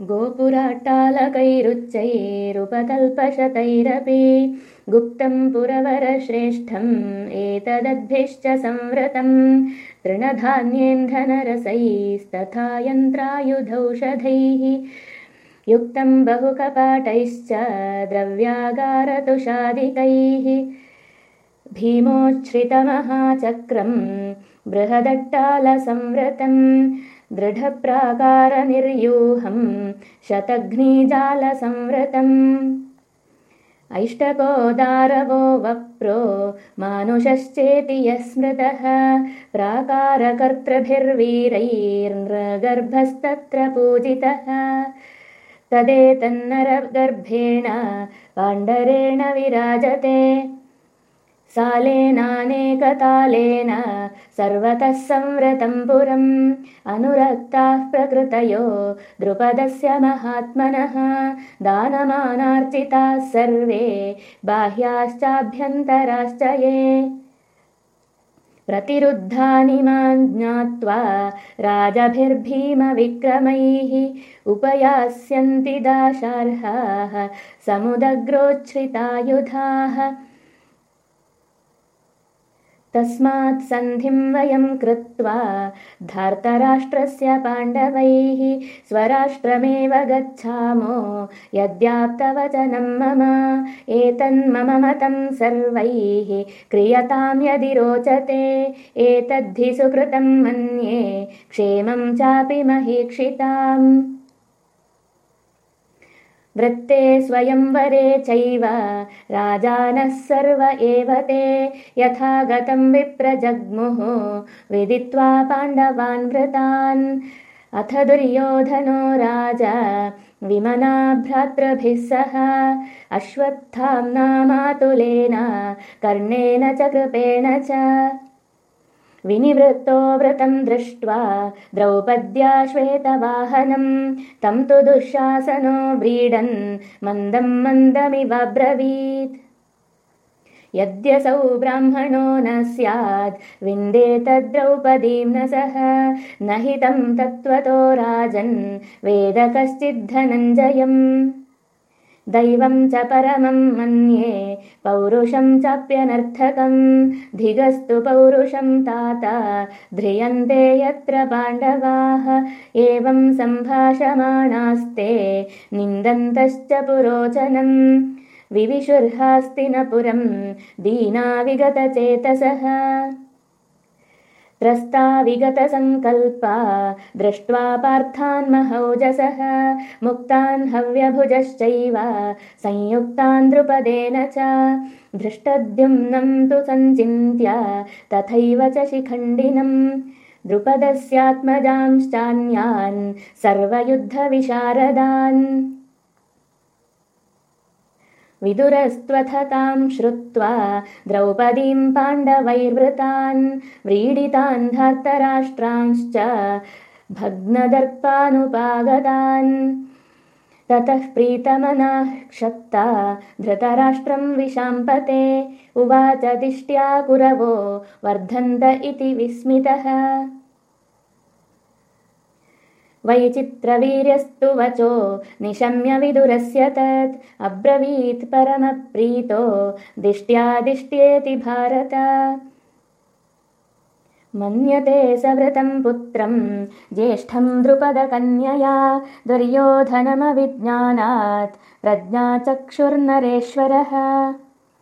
गोपुराट्टालकैरुच्चैरुपकल्पशतैरपि गुप्तम् पुरवरश्रेष्ठम् एतदद्भिश्च संवृतम् तृणधान्येन्धनरसैस्तथा यन्त्रायुधौषधैः युक्तम् बहुकपाटैश्च द्रव्यागारतुषादिकैः भीमोच्छ्रितमहाचक्रम् बृहदट्टालसंवृतम् दृढप्राकारनिर्यूहम् शतघ्नीजालसंवृतम्। ऐष्टकोदारवो वप्रो मानुषश्चेति यः स्मृतः प्राकारकर्तृभिर्वीरैर्नृगर्भस्तत्र पूजितः। तदेतन्नरगर्भेण पाण्डरेण विराजते सालेनानेकतालेन सर्वतः संवृतम् पुरम्। अनुरक्ताः प्रकृतयो द्रुपदस्य महात्मनः। दानमानार्चिताः सर्वे बाह्याश्चाभ्यन्तराश्च ये। प्रतिरुद्धानि माम् ज्ञात्वा राजभिर्भीमविक्रमैः उपयास्यन्ति दाशार्हाः समुदग्रोच्छ्रितायुधाः तस्मात् सन्धिम् वयम् कृत्वा धार्तराष्ट्रस्य पाण्डवैः स्वराष्ट्रमेव गच्छामो यद्याप्तवचनम् मम एतन्मम मतम् सर्वैः क्रियताम् यदि रोचते एतद्धि सुकृतम् मन्ये क्षेमम् चापि महीक्षिताम् वृत्ते स्वयंवरे चैव। राजानः सर्व एव ते। यथा गतम् विप्रजग्मुः। विदित्वा पाण्डवान् वृतान्। अथ दुर्योधनो राजा। विमना भ्रातृभिः सह। अश्वत्थाम्नामातुलेन कर्णेन च कृपेण च विनिवृत्तो व्रतम् दृष्ट्वा द्रौपद्या श्वेतवाहनम् तम् तु दुःशासनो व्रीडन् मन्दम् मन्दमिवब्रवीत् यद्यसौ ब्राह्मणो न स्याद् विन्देतद्रौपदीम् न सह न हि तम् तत्त्वतो राजन् वेद कश्चिद्धनञ्जयम् दैवम् च परमम् मन्ये पौरुषम् चाप्यनर्थकम् धिगस्तु पौरुषम् तात ध्रियन्ते यत्र पाण्डवाः एवम् सम्भाषमाणास्ते निन्दन्तश्च पुरोचनम् विविशुर्हास्ति न पुरम् दीना विगतचेतसः त्रस्ता विगतसङ्कल्पा दृष्ट्वा पार्थान् महौजसः मुक्तान् हव्यभुजश्चैव संयुक्तान् द्रुपदेन च। धृष्टद्युम्नम् तु सञ्चिन्त्य तथैव च शिखण्डिनम् द्रुपदस्यात्मजांश्चान्यान् सर्वयुद्धविशारदान् विदुरस्त्वथ ताम् श्रुत्वा द्रौपदीम् पाण्डवैर्वृतान् व्रीडितान् धार्तराष्ट्रांश्च भग्नदर्पानुपागतान्। ततः प्रीतमनाः क्षत्ता धृतराष्ट्रम् विशाम्पते उवाच दिष्ट्या कुरवो वर्धन्त इति विस्मितः वैचित्रवीर्यस्तु वचो निशम्य विदुरस्य तत् अब्रवीत् परमप्रीतो दिष्ट्यादिष्ट्येति भारत। मन्यते सवृतम् पुत्रम् ज्येष्ठम् द्रुपदकन्यया दुर्योधनमविज्ञानात् प्रज्ञाचक्षुर्नरेश्वरः